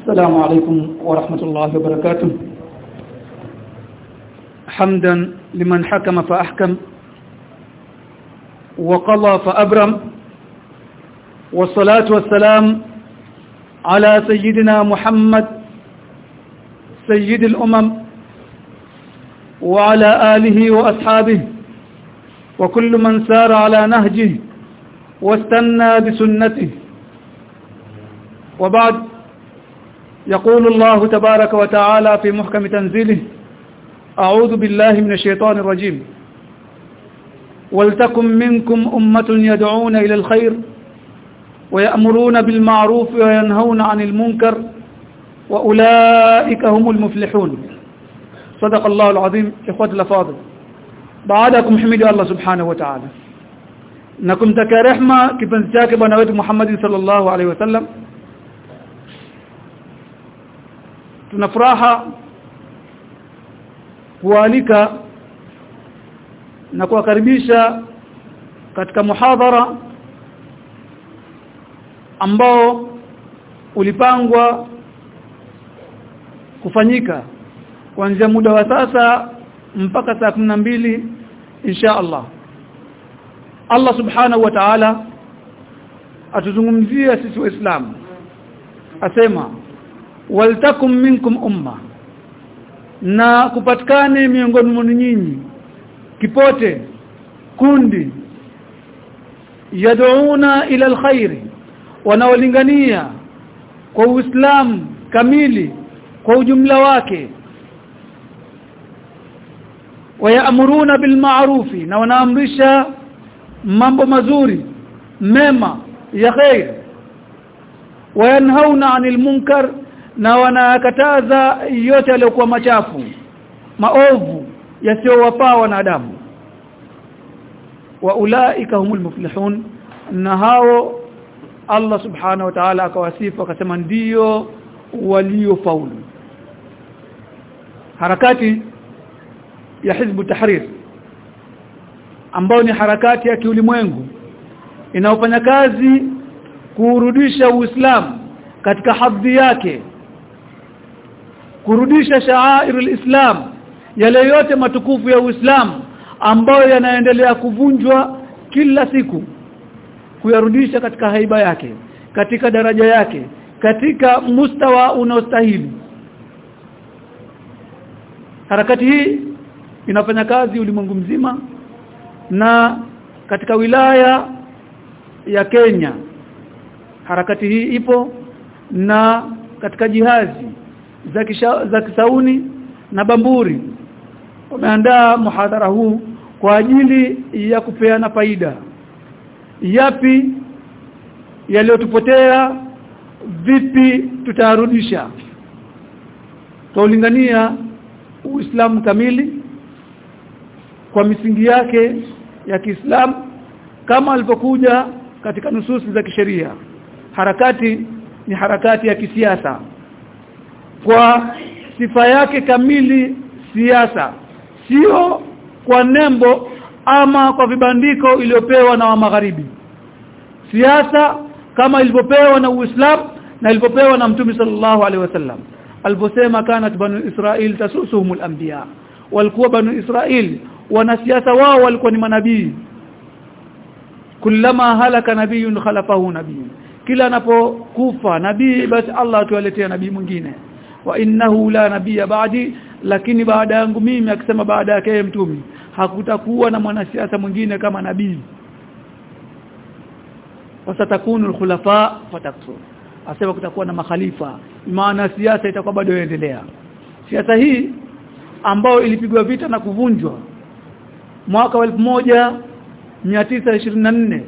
السلام عليكم ورحمة الله وبركاته. حمدا لمن حكم فأحكم وقضى فأبرم والصلاة والسلام على سيدنا محمد سيد الأمم وعلى آله وأصحابه وكل من سار على نهجه واستنى بسنته. وبعد يقول الله تبارك وتعالى في محكم تنزيله أعوذ بالله من الشيطان الرجيم. ولتكن منكم أمة يدعون إلى الخير ويأمرون بالمعروف وينهون عن المنكر وأولئك هم المفلحون. صدق الله العظيم. إخوة الأفاضل بعدكم حمد الله سبحانه وتعالى. نكم kipenzi chake bwana wetu Muhammad sallallahu alaihi wasallam tuna furaha kualika na kuwakaribisha katika muhadhara ambao ulipangwa kufanyika kuanzia muda wa sasa mpaka saa mbili insha Allah. Allah subhanahu wa ta'ala atuzungumzia sisi waislamu. Asema waltakum minkum umma na kupatikane miongoni mwenu nyinyi kipote kundi yad'una ila alkhairi wanaolingania kwa uislamu kamili kwa ujumla wake. Wayaamuruna bilma'rufi na wanaamrisha mambo mazuri mema ya khair. Wayanhauna 'anil munkar na wanakataza yote yaliyokuwa machafu maovu yasiyowafaa wanadamu. Wa ulaika humul muflihun na hao Allah subhanahu wa ta'ala akawasifu akasema ndiyo waliofaulu. Harakati ya hizbu tahrir ambao ni harakati ya kiulimwengu inayofanya kazi kurudisha Uislamu katika hadhi yake kurudisha sha'airul Islam yale yote matukufu ya Uislamu ambayo yanaendelea kuvunjwa kila siku kuyarudisha katika haiba yake katika daraja yake katika mustawa unaostahili. Harakati hii inafanya kazi ulimwengu mzima na katika wilaya ya Kenya harakati hii ipo na katika jihazi za za Kisauni na Bamburi. Wameandaa muhadhara huu kwa ajili ya kupeana faida. Yapi yaliyotupotea vipi tutarudisha? Tulingania uislamu kamili kwa misingi yake ya Kiislamu kama alivyokuja katika nususi za kisheria. Harakati ni harakati ya kisiasa kwa sifa yake kamili siasa. Sio kwa nembo ama kwa vibandiko iliyopewa na wa magharibi. Siasa kama ilivyopewa na Uislamu na ilivyopewa na Mtume sallallahu alaihi wasallam. Aliposema kanat banu Israil tasusuhumul anbiya. Walikuwa banu Israil wanasiasa wao walikuwa ni manabii. Kullama halaka nabiyun khalafahu nabiyun kila anapokufa nabii basi Allah atuwaletea nabii mwingine wa innahu la nabiyya ba'di lakini baada yangu mimi akisema baada yake mtume hakutakuwa na mwanasiasa mwingine kama nabii. Wasatakunu alkhulafa fataksur asema kutakuwa na makhalifa. Maana siasa itakuwa bado inaendelea. Siasa hii ambayo ilipigwa vita na kuvunjwa mwaka wa 1924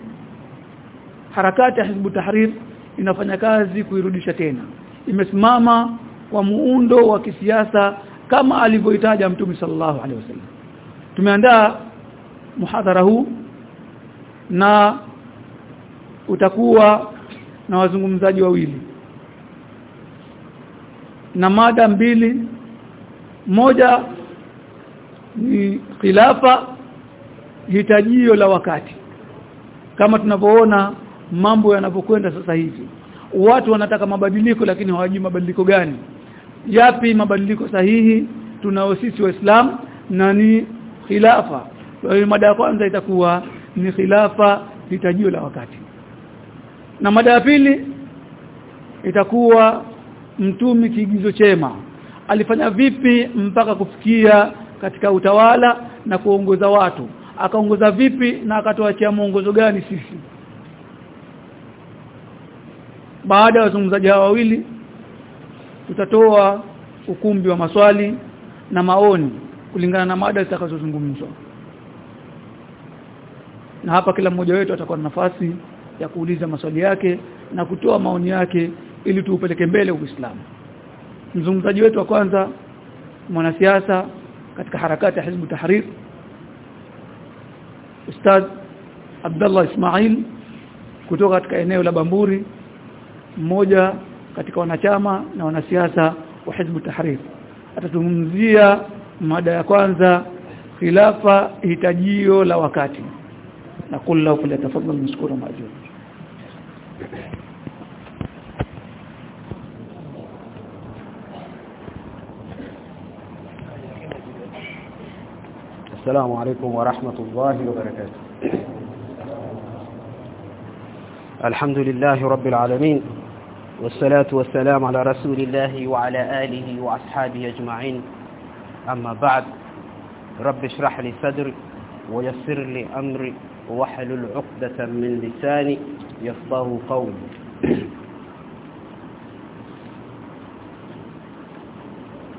harakati ya Hizbu Tahrir inafanya kazi kuirudisha tena. Imesimama kwa muundo wa kisiasa kama alivyoitaja Mtume sallallahu alaihi wasallam. Tumeandaa muhadhara huu na utakuwa na wazungumzaji wawili na mada mbili. Moja ni khilafa hitajio la wakati. Kama tunavyoona mambo yanapokwenda sasa hivi watu wanataka mabadiliko lakini hawajui mabadiliko gani yapi mabadiliko sahihi tunao sisi waislamu na ni khilafa? Kwa hiyo mada ya kwanza itakuwa ni khilafa litajio la wakati. Na mada ya pili itakuwa mtumi kiigizo chema. Alifanya vipi mpaka kufikia katika utawala na kuongoza watu? Akaongoza vipi na akatuachia mwongozo gani sisi? Baada ya wazungumzaji hawa wawili tutatoa ukumbi wa maswali na maoni kulingana na mada zitakazozungumzwa. Na hapa kila mmoja wetu atakuwa na nafasi ya kuuliza maswali yake na kutoa maoni yake ili tuupeleke mbele Uislamu. Mzungumzaji wetu wa kwanza mwanasiasa katika harakati ya Hizbu Tahrir Ustadh Abdullah Ismail kutoka katika eneo la Bamburi mmoja katika wanachama na wanasiasa wa Hizb Tahrir atazungumzia mada ya kwanza khilafa hitajio la wakati na kullu falyatafadhal mashkura majur السلام عليكم ورحمة الله وبركاته الحمد لله رب العالمين والصلاة والسلام على رسول الله وعلى آله وأصحابه أجمعين. أما بعد رب اشرح لي صدري ويسر لي أمري واحلل عقدة من لساني يفقه قولي.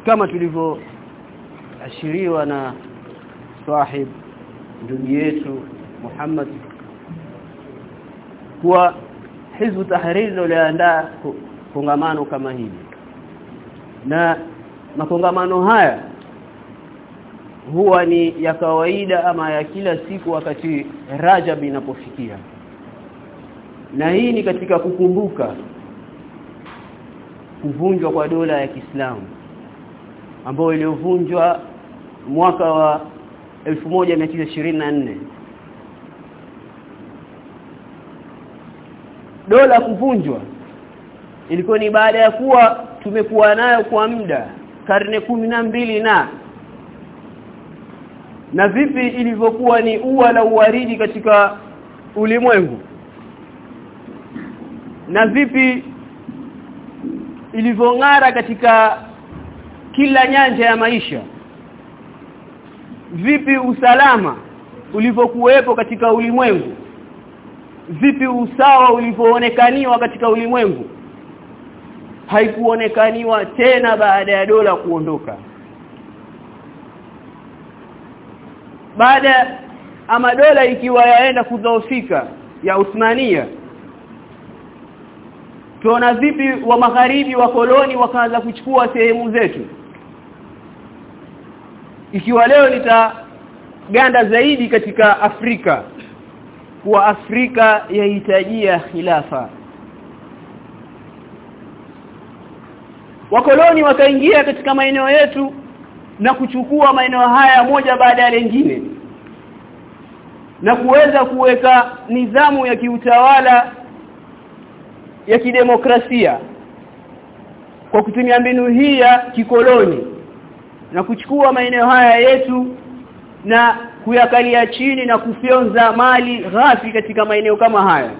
kama tulivyoashiriwa na sahib ndugu yetu Muhammad kuwa Hizbu Tahrir ndio kongamano kama hili. Na makongamano haya huwa ni ya kawaida ama ya kila siku wakati Rajab inapofikia. Na hii ni katika kukumbuka kuvunjwa kwa dola ya Kiislamu ambayo iliyovunjwa mwaka wa 1924 dola kuvunjwa. Ilikuwa ni baada ya kuwa tumekuwa nayo kwa muda karne kumi na mbili na. Na vipi ilivyokuwa ni ua la uwaridi katika ulimwengu? Na vipi ilivyong'ara katika kila nyanja ya maisha? Vipi usalama ulivyokuwepo katika ulimwengu vipi usawa ulivyoonekaniwa katika ulimwengu? Haikuonekaniwa tena baada ya dola kuondoka. Baada ama dola ikiwa yaenda kudhoofika ya Uthmania tuona vipi wa magharibi wa koloni wakaanza kuchukua sehemu zetu. Ikiwa leo nitaganda zaidi katika Afrika kuwa Afrika yahitajia khilafa. Wakoloni wakaingia katika maeneo yetu na kuchukua maeneo haya moja baada ya lingine na kuweza kuweka nidhamu ya kiutawala ya kidemokrasia kwa kutumia mbinu hii ya kikoloni na kuchukua maeneo haya yetu na kuyakalia chini na kufyonza mali ghafi katika maeneo kama haya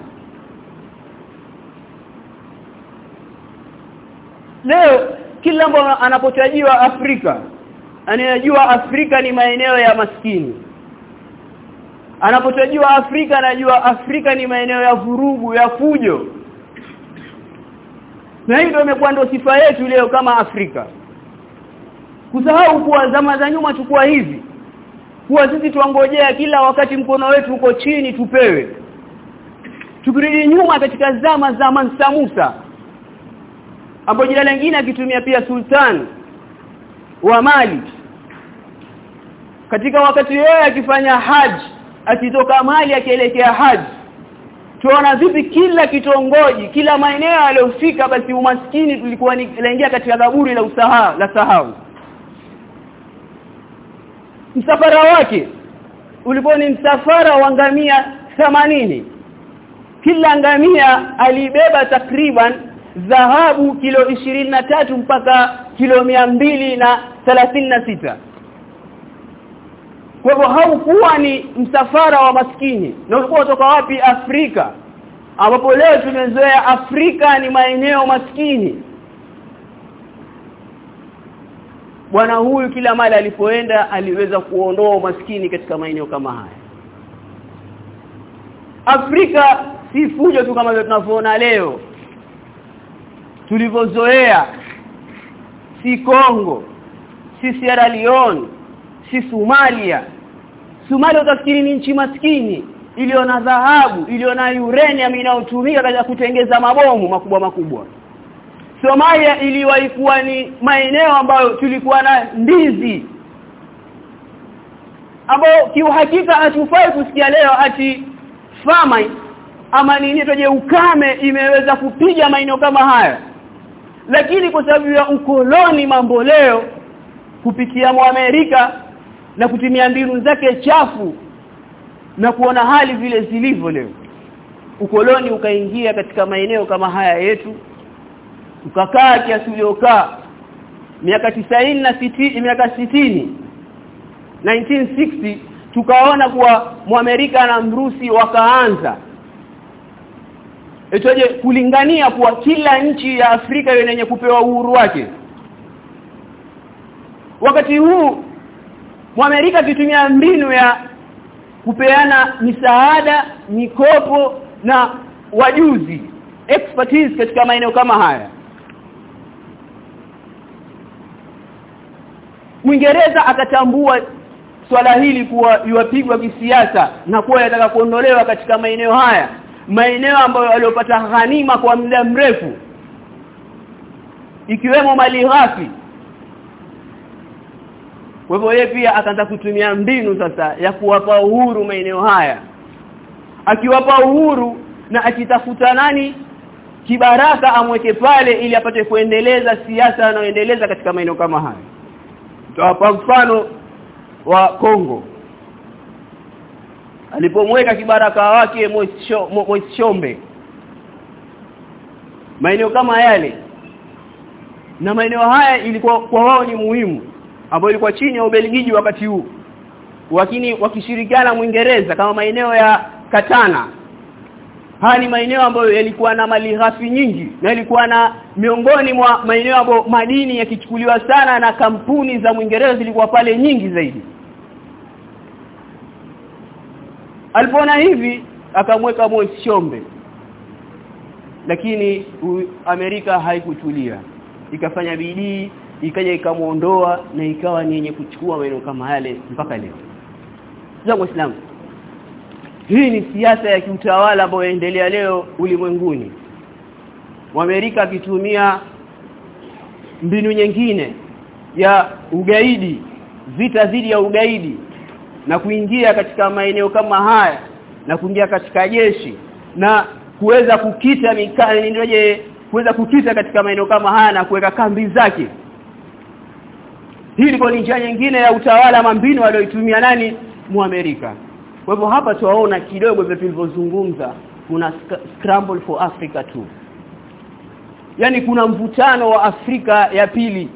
leo kila mmoja anapotajiwa Afrika anayajua Afrika ni maeneo ya maskini. Anapotajiwa Afrika anajua Afrika ni maeneo ya vurugu ya fujo. Na hii ndio imekuwa ndio sifa yetu leo kama Afrika. Kusahau kuwa zama za nyuma tukua hivi kuwa sisi tuangojea kila wakati mkono wetu uko chini tupewe. Tukirudi nyuma katika zama za Mansa Musa ambapo jina lingine akitumia pia sultan wa Mali. Katika wakati yeye akifanya haji akitoka Mali akielekea haji tuona vipi kila kitongoji kila maeneo aliyofika basi umaskini tulikuwa laingia katika kaburi la usahau la sahau msafara wake ulikuwa ni msafara wa ngamia 80 kila ngamia alibeba takriban dhahabu kilo tatu mpaka kilo mbili na sita. Kwa hivyo haukuwa ni msafara wa maskini. Na ulikuwa kutoka wapi? Afrika. Ambapo leo tumezoea Afrika ni maeneo maskini bwana huyu kila mali alipoenda aliweza kuondoa umaskini katika maeneo kama haya. Afrika si fujo tu kama tunavyoona leo. Tulivyozoea si Kongo si Sierra Leone si Somalia. Somalia utafikiri ni nchi maskini iliyo na dhahabu iliyo na uranium inayotumika katika kutengeza mabomu makubwa makubwa Somalia iliwaikuwa ni maeneo ambayo tulikuwa na ndizi. Ambao kiuhakika hatufai kusikia leo ati famine ama nini toje ukame imeweza kupiga maeneo kama haya. Lakini kwa sababu ya ukoloni mambo leo kupitia Amerika na kutumia mbinu zake chafu na kuona hali vile zilivyo leo ukoloni ukaingia katika maeneo kama haya yetu ukakaa kiasi uliokaa. Miaka tisaini na sitini miaka sitini. 1960 tukaona kuwa muamerika na mrusi wakaanza. Itoje kulingania kuwa kila nchi ya Afrika yenye kupewa uhuru wake. Wakati huu muamerika akitumia mbinu ya kupeana misaada mikopo na wajuzi expertise katika maeneo kama haya Mwingereza akatambua swala hili kuwa iwapigwa kisiasa na kuwa yataka kuondolewa katika maeneo haya maeneo ambayo waliopata ghanima kwa muda mrefu ikiwemo mali ghafi. Kwa hivyo yeye pia akaanza kutumia mbinu sasa ya kuwapa uhuru maeneo haya. Akiwapa uhuru na akitafuta nani? Kibaraka amweke pale ili apate kuendeleza siasa anayoendeleza katika maeneo kama haya Tutawapa mfano wa Kongo. Alipomweka kibaraka wake Moise maeneo kama yale. Na maeneo haya ilikuwa kwa wao ni muhimu ambayo ilikuwa chini ya Ubelgiji wakati huu. Lakini wakishirikiana Mwingereza kama maeneo ya Katana haya ni maeneo ambayo yalikuwa na mali ghafi nyingi na yalikuwa na miongoni mwa maeneo ambayo madini yakichukuliwa sana na kampuni za Mwingereza zilikuwa pale nyingi zaidi. Alipoona hivi akamweka Moise Shombe lakini Amerika haikutulia. Ikafanya bidii ikaja ikamuondoa na ikawa ni yenye kuchukua maeneo kama yale mpaka leo. Zangu waislamu hii ni siasa ya kiutawala ambayo inaendelea leo ulimwenguni. Amerika kitumia mbinu nyingine ya ugaidi vita dhidi ya ugaidi na kuingia katika maeneo kama haya na kuingia katika jeshi na kuweza kukita mikali kuweza kukita katika maeneo kama haya na kuweka kambi zake. Hii ilikuwa ni njia nyingine ya utawala mambinu walioitumia nani? Muamerika kwa hivyo hapa tuwaona kidogo vile tulivyozungumza kuna scramble for Africa tu. Yaani kuna mvutano wa Afrika ya pili.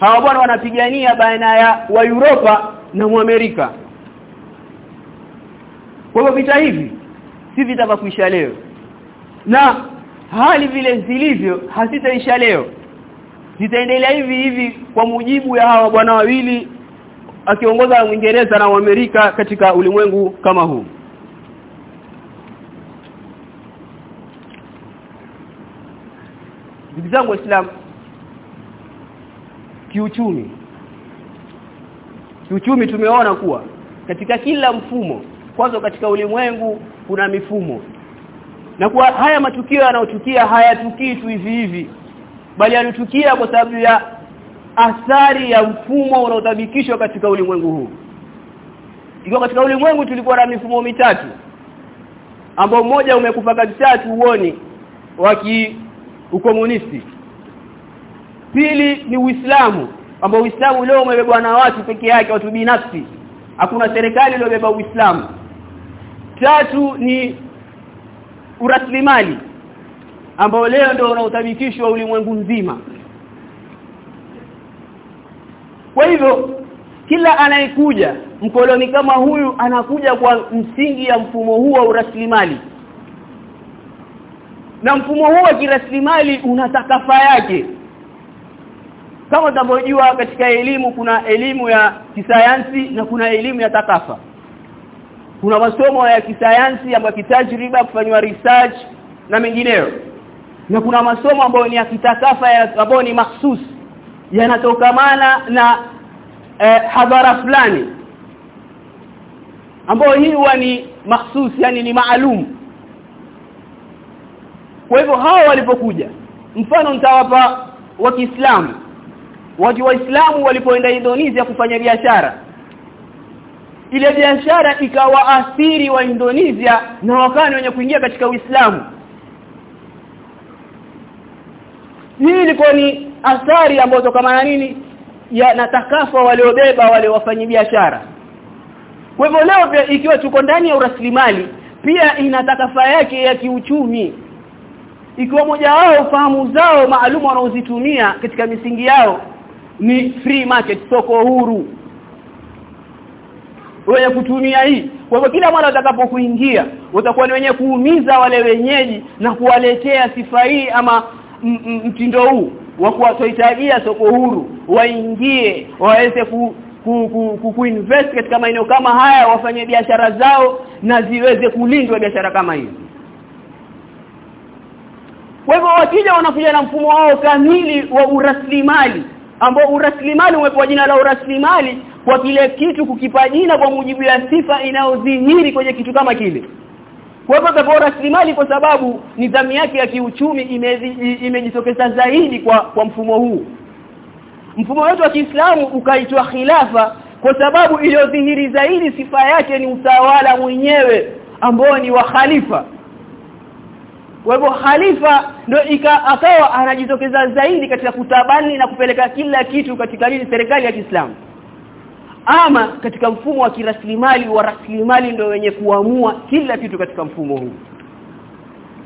Hawa bwana wanapigania baina ya wa Europa na muamerika kwa hivyo vita hivi si vita vya kuisha leo. Na hali vile zilivyo hazitaisha leo. Zitaendelea hivi hivi kwa mujibu ya hawa bwana wawili akiongoza Uingereza na Amerika katika ulimwengu kama huu. Ndugu zangu waislamu kiuchumi. Kiuchumi tumeona kuwa katika kila mfumo kwanza katika ulimwengu kuna mifumo. Na kwa haya matukio yanayotukia hayatukii tu hivi hivi bali yanatukia kwa sababu ya athari ya mfumo unaotabikishwa katika ulimwengu huu. Ikiwa katika ulimwengu tulikuwa na mifumo mitatu ambao mmoja umekufa kabisa tuoni wa ukomunisti. Pili ni Uislamu ambao Uislamu leo umebebwa na watu peke yake watu binafsi. Hakuna serikali iliyobeba Uislamu. Tatu ni uraslimali ambao leo ndio unaotabikishwa ulimwengu mzima kwa hivyo kila anayekuja mkoloni kama huyu anakuja kwa msingi ya mfumo huu wa uraslimali na mfumo huu wa kiraslimali una takafa yake. Kama tunavyojua katika elimu kuna elimu ya kisayansi na kuna elimu ya takafa kuna masomo ya kisayansi ambayo kitajriba kufanywa research na mengineyo. Na kuna masomo ambayo ni ya kitakafa ambayo ni mahsus yanatokamana na eh, hadhara fulani ambayo hii huwa ni mahsus yani ni maalum. Kwa hivyo hao walipokuja mfano nitawapa wa Kiislamu watu waislamu walipoenda Indonesia kufanya biashara ile biashara ikawaathiri wa Indonesia na wakani wenye kuingia katika Uislamu. Hii ilikuwa ni athari ambazo kama na nini? Ya natakafa waliobeba wale wafanyi biashara kwa hivyo leo ikiwa tuko ndani ya uraslimali pia ina takafa yake ya kiuchumi. Ikiwa moja wao fahamu zao maalumu wanaozitumia katika misingi yao ni free market soko huru. Wenye kutumia hii. Kwa hivyo kila mara utakapokuingia utakuwa ni wenye kuumiza wale wenyeji na kuwaletea sifa hii ama mtindo huu wa kuwatohitajia soko huru waingie waweze ku ku, ku, ku, katika maeneo kama haya wafanye biashara zao na ziweze kulindwa biashara kama hizi kwa hivyo wakija wanakuja na mfumo wao kamili wa uraslimali ambao uraslimali umepewa jina la uraslimali kwa kile kitu kukipa jina kwa mujibu ya sifa inayodhihiri kwenye kitu kama kile hivyo kwa rasilimali kwa sababu nidhamu yake ya kiuchumi imejitokeza ime zaidi kwa kwa mfumo huu. Mfumo wetu wa Kiislamu ukaitwa khilafa kwa sababu iliyodhihiri zaidi sifa yake ni utawala mwenyewe ambao ni wa khalifa. Kwa hivyo khalifa ndio akawa anajitokeza zaidi katika kutabani na kupeleka kila kitu katika nini serikali ya Kiislamu ama katika mfumo wa kiraslimali wa rasilimali ndio wenye kuamua kila kitu katika mfumo huu.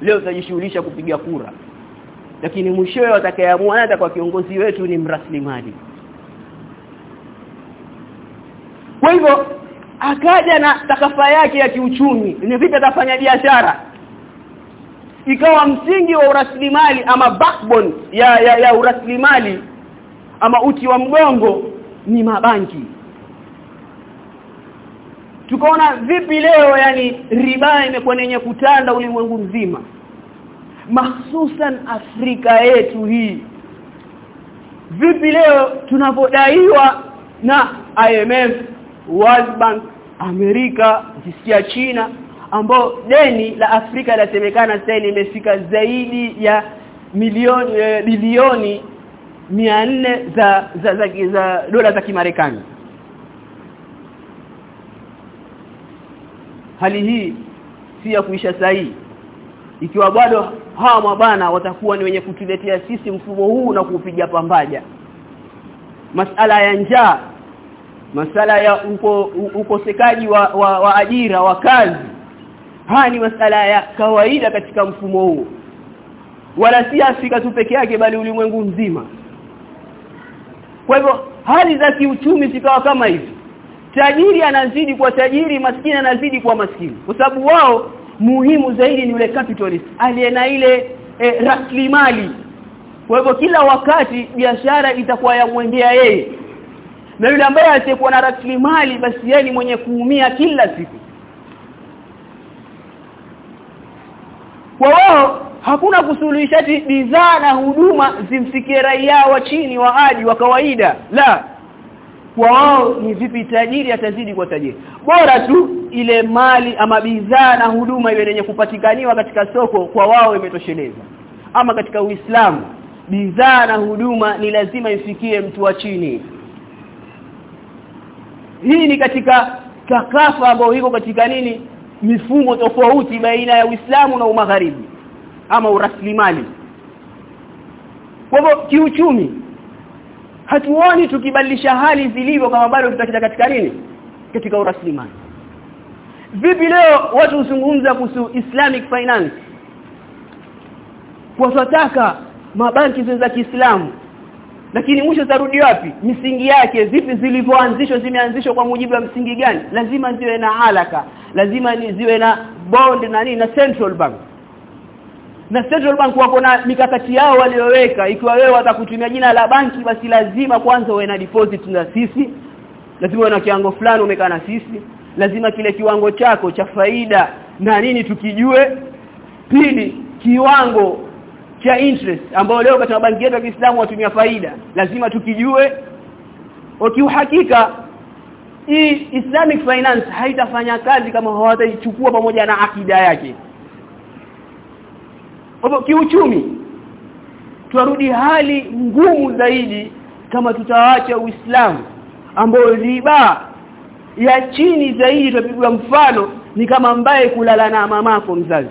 Leo tutajishughulisha kupiga kura lakini mwishowe watakayeamua hata kwa kiongozi wetu ni mraslimali kwa hivyo akaja na takafa yake ya kiuchumi ni vipi atafanya biashara. Ikawa msingi wa uraslimali ama backbone ya ya, ya uraslimali ama uti wa mgongo ni mabanki tukaona vipi leo yani riba imekuwa yenye kutanda ulimwengu mzima. Mahsusan Afrika yetu hii. Vipi leo tunapodaiwa na IMF World Bank Amerika jisikia China ambao deni la Afrika lasemekana sasa limefika zaidi ya milioni e, bilioni 400 za za, za, za dola za Kimarekani hali hii si ya kuisha sahihi ikiwa bado hawa mabana watakuwa ni wenye kutuletea sisi mfumo huu na kuupiga pambaja. Masala ya njaa masala ya uko, ukosekaji wa, wa, wa ajira wa kazi haya ni masala ya kawaida katika mfumo huu. Wala si Afrika tu peke yake bali ulimwengu mzima. Kwa hivyo hali za kiuchumi zikawa kama hivi tajiri anazidi kwa tajiri maskini anazidi kwa maskini. Kwa sababu wao muhimu zaidi ni yule capitalist aliye na ile e, rasilimali. Kwa hivyo kila wakati biashara itakuwa ya mwendea yeye. Na yule ambaye asiyekuwa na rasilimali basi yeye ni mwenye kuumia kila siku. Kwa wao hakuna kusuluhisha bidhaa na huduma zimfikie raia wa chini wa aji wa kawaida. La kwa wao ni vipi tajiri atazidi kwa tajiri? Bora tu ile mali ama bidhaa na huduma iwe yenye kupatikaniwa katika soko kwa wao imetosheleza. Ama katika Uislamu bidhaa na huduma ni lazima ifikie mtu wa chini. Hii ni katika takafa ambayo iko katika nini? Mifumo tofauti baina ya Uislamu na umagharibi ama uraslimali kwa hivyo kiuchumi hatuoni tukibadilisha hali zilivyo kama bado tutakita katika nini? Katika uraslimani. Vipi leo watu huzungumza kuhusu islamic finance? Kwa twataka mabanki za Kiislamu. Lakini mwisho tarudi wapi? Misingi yake vipi zilivyoanzishwa zimeanzishwa kwa mujibu wa msingi gani? Lazima ziwe na halaka lazima ziwe na bond na nini na central bank na central bank wako na mikakati yao walioweka. Ikiwa wewe watakutumia jina la banki basi lazima kwanza uwe na deposit na sisi. Lazima uwe na kiwango fulani umekaa na sisi. Lazima kile kiwango chako cha faida na nini tukijue. Pili kiwango cha interest ambao leo katika banki yetu ya Kiislamu watumia faida. Lazima tukijue. Ukiuhakika hii Islamic finance haitafanya kazi kama hawataichukua pamoja na akida yake hapo kiuchumi tuarudi hali ngumu zaidi kama tutaacha Uislamu ambao riba ya chini zaidi tutapigwa mfano ni kama mbaye kulala na mamako mzazi.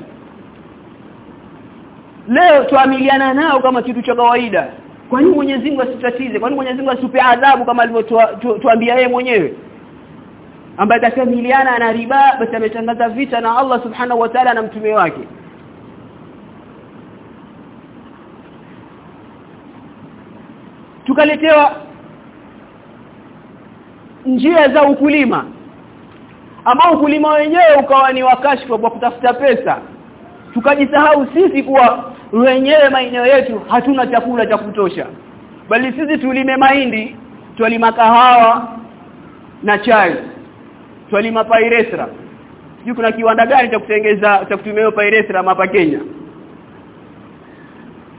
Leo tuamiliana nao kama kitu cha kawaida. Kwa nini Mwenyezi Mungu asitatize? Kwa nini Mwenyezi Mungu asipe adhabu kama alivyotuambia yeye mwenyewe? Ambaye atakamiliana na riba basi ametangaza vita na Allah subhanahu wa ta'ala na mtume wake tukaletewa njia za ukulima ambao ukulima wenyewe ukawa ni wakashfa kwa kutafuta pesa. Tukajisahau sisi kuwa wenyewe maeneo yetu hatuna chakula cha kutosha bali sisi tulime mahindi twalima kahawa na chai twalima pairesra. Sijui kuna kiwanda gani cha kutengeza cha kutumia pairesra hapa Kenya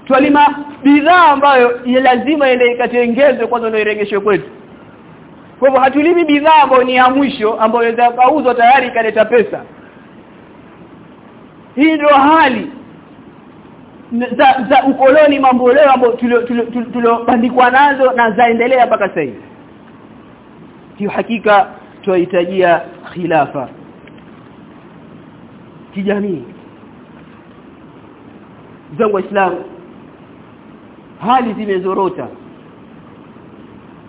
twalima bidhaa ambayo lazima ile ikatengezwe kwanza ndio iregeshwe kwetu. Kwa hivyo hatulimi bidhaa ambayo ni ya mwisho ambayo inaweza kauzwa tayari ikaleta pesa. Hii ndio hali za, za ukoloni mambo leo ambayo tuliobandikwa nazo na zaendelea mpaka sasa hivi. Hakika tunahitajia khilafa. Kijamii. Zangu waislamu hali zimezorota.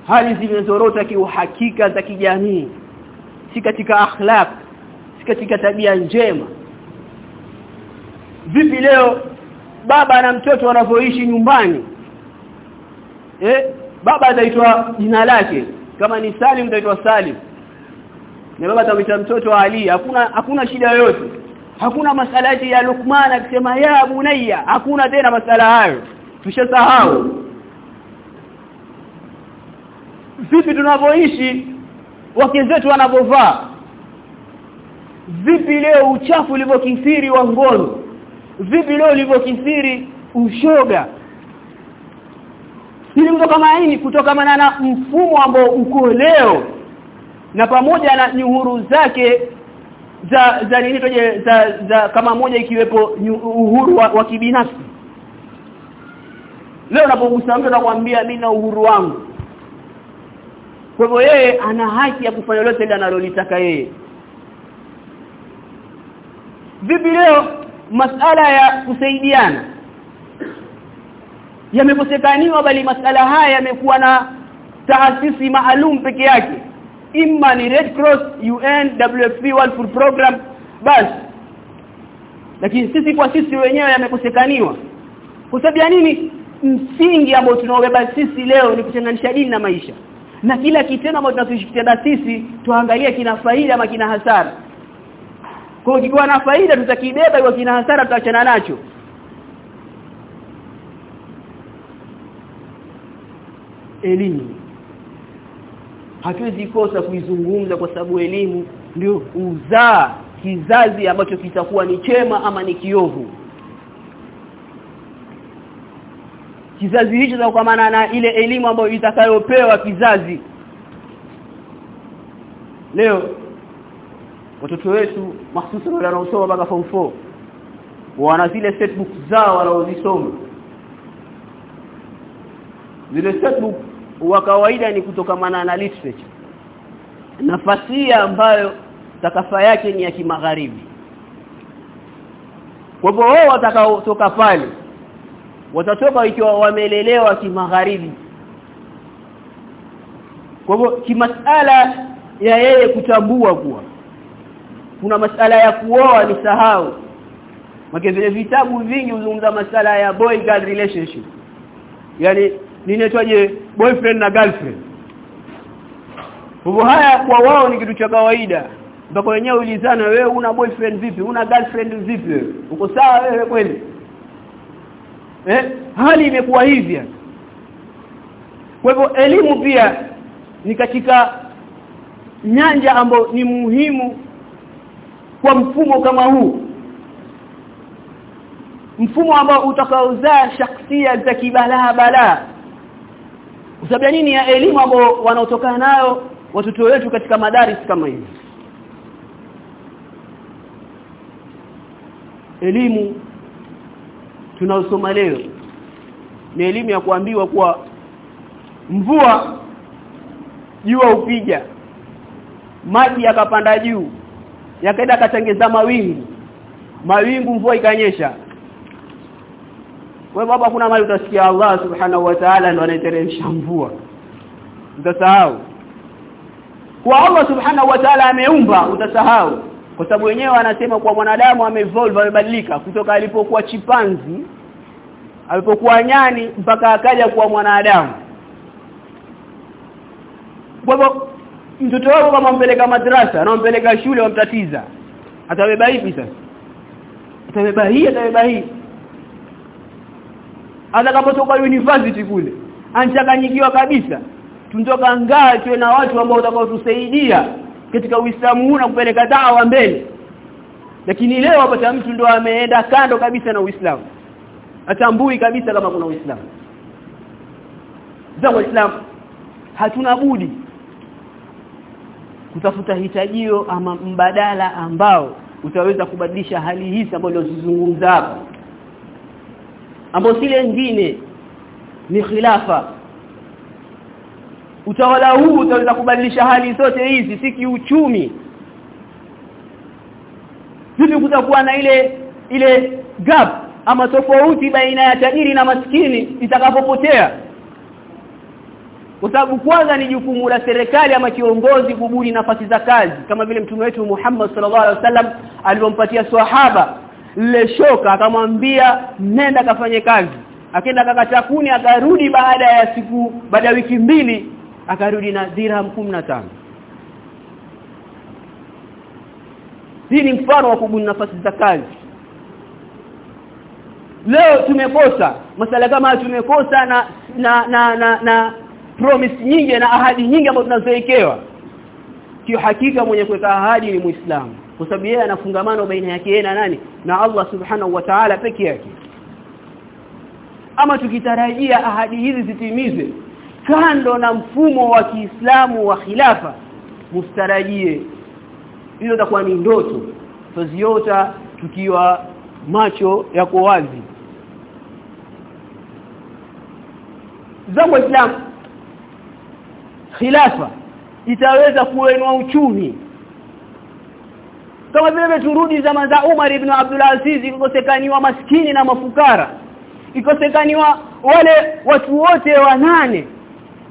Hali zimezorota kiuhakika za kijamii si katika akhlaq si katika tabia njema. Vipi leo baba na mtoto wanavyoishi nyumbani? Eh baba ataitwa jina lake. Kama ni Salim ataitwa Salim. Na baba atamwita mtoto Ali. Hakuna hakuna shida yoyote. Hakuna masalati ya Luqman akisema ya bunayya hakuna tena masala hayo tushasahau. Vipi tunavyoishi wake zetu wanavyovaa. Vipi leo uchafu ulivyokithiri wa ngono vipi leo ulivyokithiri ushoga. Ili mtu kama hii kutokana na mfumo ambao uko leo. Na pamoja na nyuhuru zake za za nini toje za, za kama moja ikiwepo uhuru wa, wa kibinafsi leo unapogusa mtu anakuambia mimi na uhuru wangu. Kwa hivyo yeye ana haki ya kufanya lolote ile analolitaka yeye. Vipi leo masala ya kusaidiana? Yamekosekaniwa bali masala haya yamekuwa na taasisi maalum peke yake. Imma ni Red Cross UN WFP World Food Program basi lakini sisi kwa sisi wenyewe yamekosekaniwa. Kwa sababu ya nini msingi ambao tunaobeba sisi leo ni kutenganisha dini na maisha. Na kila kitendo ambacho tunachokitenda sisi tuangalie kina faida ama kina hasara. Kwa kikiwa na faida tutakibeba hiyo kina hasara tutaachana nacho. Elimu. Hatuwezi kosa kuizungumza kwa sababu elimu ndio uzaa kizazi ambacho kitakuwa ni chema ama ni kiovu kizazi hicho kwa maana na ile elimu ambayo itakayopewa kizazi. Leo watoto wetu mahsusi wanaosoma mpaka form 4 wana zile setbook zao wanaozisoma. Zile setbook wa kawaida ni kutokamana na literature. Nafasi ambayo takafa yake ni ya kimagharibi. Kwa hivyo wao watakaotoka pale watatoka ikiwa wamelelewa kimagharibi kwa hivyo kimasala ya yeye kutambua kuwa kuna masala ya kuoa ni sahau Maki vile vitabu vingi huzungumza masala ya boy girl relationship. Yaani ninaitwaje boyfriend na girlfriend. Hivyo haya kwa wao ni kitu cha kawaida. Mpaka wenyewe ulizana wewe una boyfriend vipi? Una girlfriend vipi? Uko sawa wewe kweli? Eh? Hali imekuwa hivi. Kwa hivyo elimu pia ni katika nyanja ambayo ni muhimu kwa mfumo kama huu mfumo ambao utakaozaa shakhsia za kibalaa balaa sababu nini ya elimu ambao wanaotokana nayo watoto wetu katika madaris kama hivi elimu tunaosoma leo ni elimu ya kuambiwa kuwa mvua jua upija maji yakapanda juu yakaenda katengeza mawingu mawingu mvua ikanyesha. Kwa baba kuna mali utasikia Allah subhanahu wa ta'ala ndo anaiteremsha mvua. Utasahau. Kwa Allah subhanahu wa ta'ala ameumba utasahau kwa sababu wenyewe anasema kwa mwanadamu amevolve amebadilika kutoka alipokuwa chipanzi alipokuwa nyani mpaka akaja kuwa mwanadamu. Kwa hivyo mtoto wako kama mpeleka madrasa na mpeleka shule wamtatiza. Atabeba hivi sasa? Atabeba hii atabeba hii. Atakapotoka university kule anchanganyikiwa kabisa. Tunatoka ngaa tuwe na watu ambao watakaotusaidia katika Uislamu huu na kupeleka dawa mbele. Lakini leo hapa mtu ndo ameenda kando kabisa na Uislamu. Atambui kabisa kama kuna Uislamu. Za Uislamu hatuna budi kutafuta hitajio ama mbadala ambao utaweza kubadilisha hali hii ambayo tunazungumza hapa ambao sile nyingine ni khilafa utawala huu utaweza kubadilisha hali zote hizi si kiuchumi. Vipi kutakuwa na ile ile gap ama tofauti baina ya tajiri na maskini itakapopotea. Kwa sababu kwanza ni jukumu la serikali ama kiongozi kubuni nafasi za kazi kama vile mtume wetu Muhammad sallallahu alaihi wasallam alivyompatia swahaba lile shoka akamwambia nenda kafanye kazi. Akenda akakatakuni akarudi baada ya siku baada ya wiki mbili akarudi na dirham 15 hii ni mfano wa kubuni nafasi za kazi. Leo tumekosa masala kama tumekosa na na na na, na promise nyingi na ahadi nyingi ambazo tunazowekewa hakika mwenye kuweka ahadi ni muislamu kwa sababu yeye anafungamano baina yake yeye na nani? Na Allah subhanahu wa ta'ala peke yake. Ama tukitarajia ahadi hizi zitimizwe kando na mfumo wa Kiislamu wa khilafa mustarajie hizo itakuwa ni ndoto. Tuziota tukiwa macho yako wazi. Zangu Islam khilafa itaweza kuenua uchumi. Kama vile turudi zama za Umar ibn Abdul Aziz ikosekaniwa maskini na mafukara. Ikosekaniwa wale watu wote wanane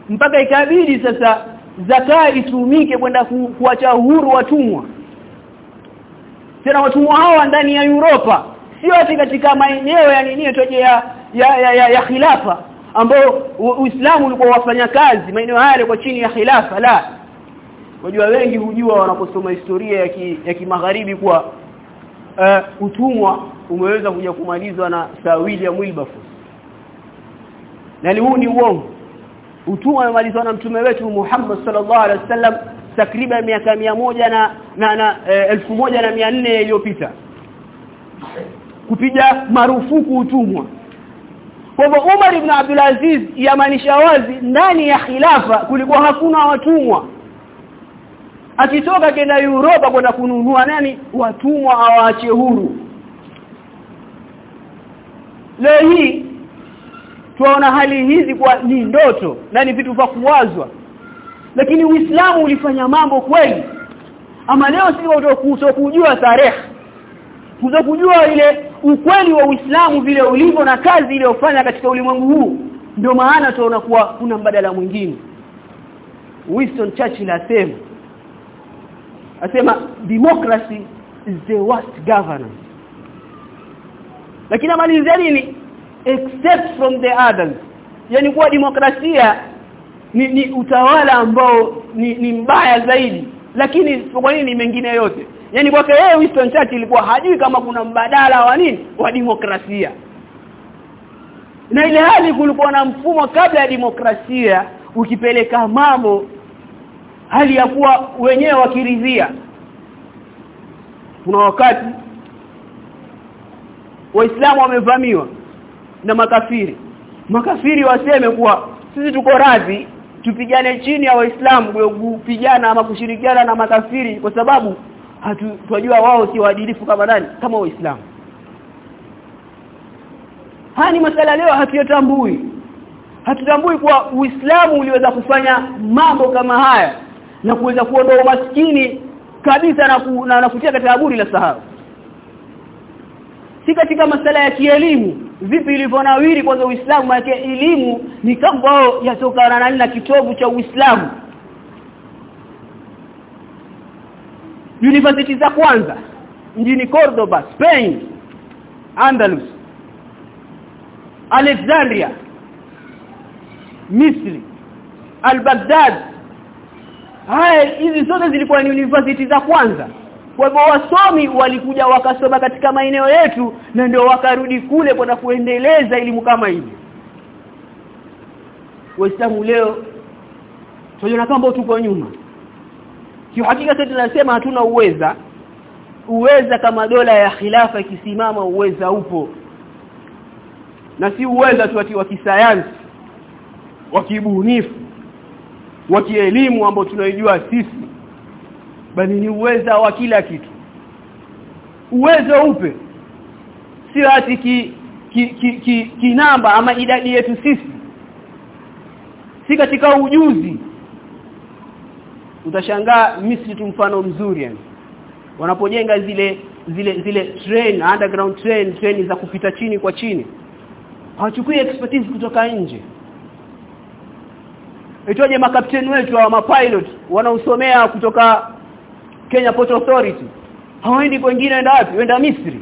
mpaka ikabidi sasa zaka itumike kwenda ku, kuacha uhuru watumwa tena watumwa hawa ndani ya Europa sio ati katika maeneo ya nini toje ya ya, ya, ya, ya khilafa ambao Uislamu ulikuwa wafanya kazi maeneo haya yalikuwa chini ya khilafa la Wajua wengi hujua wanaposoma historia ya ki, ya kimagharibi kwa uh, utumwa umeweza kuja kumalizwa na Sir William Wilberforce. Na huu ni uongo. Utumwa umemalizwa na mtume wetu Muhammad sallallahu alaihi wasallam takriban miaka moja na na, na eh, elfu moja na mia nne iliyopita. Kupiga marufuku utumwa. Kwa hivyo Umar ibn Abdul Aziz yamaanisha wazi ndani ya khilafa kulikuwa hakuna watumwa akitoka kenda Europa kwenda kununua nani watumwa awaache huru leo hii tunaona hali hizi kwa ni ndoto na ni vitu vya kuwazwa. Lakini Uislamu ulifanya mambo kweli. Ama leo si kujua tarehe. Kujua ile ukweli wa Uislamu vile ulivyo na kazi iliyofanya katika ulimwengu huu. Ndio maana tunaona kuwa kuna mbadala mwingine. Winston Churchill asema asema democracy is the worst governance. Lakini amalizia nini except from the others. Yani kuwa demokrasia ni, ni utawala ambao ni, ni mbaya zaidi. Lakini kwa nini mengine yote? Yani kwake yeye Winston Churchill ilikuwa hajui kama kuna mbadala wa nini? Wa demokrasia. Na ile hali kulikuwa na mfumo kabla ya demokrasia ukipeleka mambo hali ya kuwa wenyewe wakiridhia. Kuna wakati waislamu wamevamiwa na makafiri. Makafiri waseme kuwa sisi tuko radhi tupigane chini ya waislamu kupigana ama kushirikiana na makafiri kwa sababu hatujua wao si waadilifu kama nani? Kama waislamu. Haya ni masala leo hatuyatambui. Hatutambui kuwa uislamu uliweza kufanya mambo kama haya na kuweza kuondoa umaskini kabisa na, ku, na, kutia katika aburi la sahau si katika masala ya kielimu vipi ilivyonawiri kwanza Uislamu? Maana elimu ni kama yatokana na na kitovu cha Uislamu. University za kwanza mjini Cordoba Spain Andalus Alexandria Misri Al-Baghdad. Haya hizi zote zilikuwa ni university za kwanza kwa hivyo wasomi walikuja wakasoma katika maeneo yetu na ndio wakarudi kule kwenda kuendeleza elimu kama hivi. Waislamu leo tunaona kama tuko nyuma. Kihakika sisi tunasema hatuna uweza. Uweza kama dola ya khilafa ikisimama uweza upo. Na si uweza tu wa kisayansi wa kibunifu wa kielimu ambao tunaijua sisi bali ni uweza wa kila kitu. Uwezo upe. Sio ati ki ki, ki, ki, ki namba ama idadi yetu sisi. Si katika ujuzi. Utashangaa Misri tu mfano mzuri yani. Wanapojenga zile zile zile train underground train train za kupita chini kwa chini. Hawachukui expertise kutoka nje. Itoje makapteni wetu wa mapilot wanaosomea kutoka Kenya Port Authority. Hawaendi kwingine enda wapi? Waenda Misri.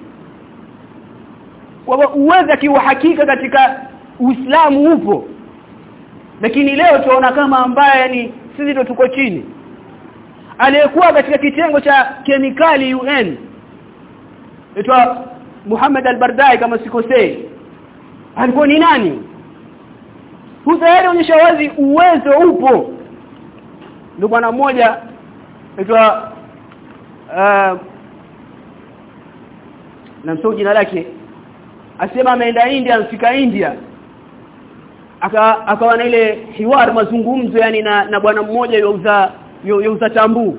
Kwa uweza kiuhakika katika Uislamu upo. Lakini leo tunaona kama ambaye yani sisi ndo tuko chini. Aliyekuwa katika kitengo cha kemikali UN aitwa Muhammad al-Bardai kama sikosei. Alikuwa ni nani? Hutayari onyesha wazi uwezo upo. Ndio bwana mmoja aitwa uh, namsahau jina lake asema ameenda India amfika India. Aka akawa na ile hiwar mazungumzo yani na, na bwana mmoja yauza yauza tambu.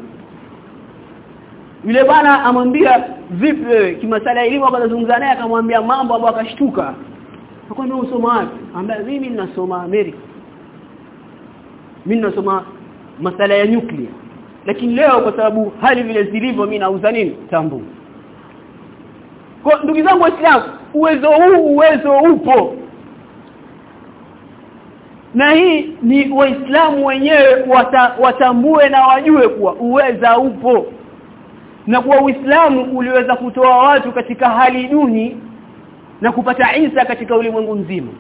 Yule bwana amwambia vipi wewe kimasala elimu akazungumza naye akamwambia mambo ambayo akashtuka. Akwambia usoma wapi? Ambaye mimi ninasoma Amerika. Mimi ninasoma masala ya nuclear lakini leo kwa sababu hali vile zilivyo mimi nauza nini? Tambu. Kwa ndugu zangu waislamu uwezo huu uwezo upo. Na hii ni waislamu wenyewe wata, watambue na wajue kuwa uweza upo. Na kuwa uislamu uliweza kutoa watu katika hali duni na kupata Isa katika ulimwengu mzima.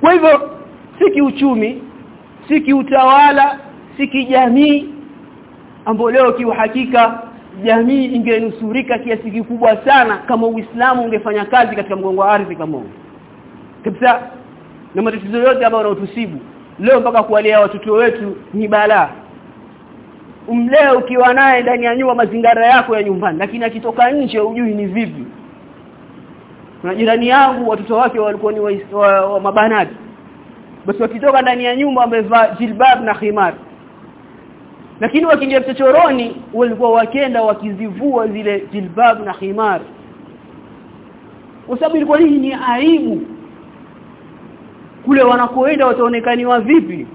Kwa hivyo si kiuchumi si kiutawala si kijamii ambao leo kiuhakika jamii ingenusurika kiasi kikubwa sana kama Uislamu ungefanya kazi katika mgongo wa ardhi kama huu. Kabisa na matatizo yote ambayo yanatusibu leo mpaka kuwalea watoto wetu ni balaa. Umlee ukiwa naye ndani ya nyumba mazingara yako ya nyumbani lakini akitoka nje ujui ni vipi. Na jirani yangu watoto wake walikuwa ni wa, wa, wa mabanati basi wakitoka ndani ya nyumba wamevaa jilbab na khimar. Lakini wakiingia chochoroni walikuwa wakenda wakizivua zile jilbab na khimar. Kwa sababu ilikuwa hii ni aibu. Kule wanakoenda wataonekaniwa vipi?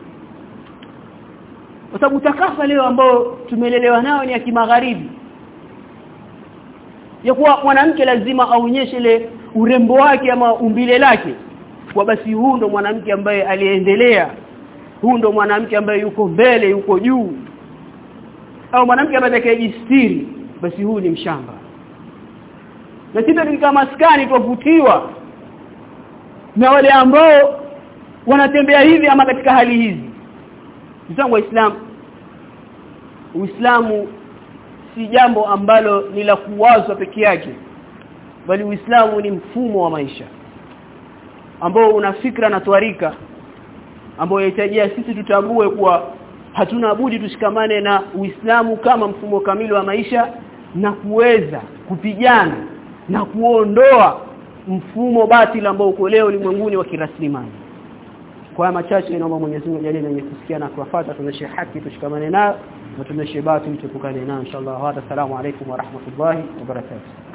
Kwa sababu takafa leo ambao tumelelewa nao ni ya kimagharibi. Ya kuwa mwanamke lazima aonyeshe ile urembo wake ama umbile lake kwa basi huu ndo mwanamke ambaye aliendelea. Huu ndo mwanamke ambaye yuko mbele yuko juu. Au mwanamke ambaye atakayejistiri basi huu ni mshamba. Na sisi kama maskani tuvutiwa na wale ambao wanatembea hivi ama katika hali hizi. Mzangu waislamu Uislamu si jambo ambalo ni la kuwazwa peke yake bali Uislamu ni mfumo wa maisha ambao una fikra na twarika ambao yahitajia sisi tutambue kuwa hatuna budi tushikamane na Uislamu kama mfumo kamili wa maisha na kuweza kupigana na kuondoa mfumo batili ambao uko leo ulimwenguni wa kiraslimali. Kwa machache naomba Mwenyezi Mungu ajalie na kusikia na kuwafuata tuneshe haki tushikamane nao na tuneshe batili tupukane nao inshallah. Wa assalamu alaykum wa rahmatullahi wa barakatuh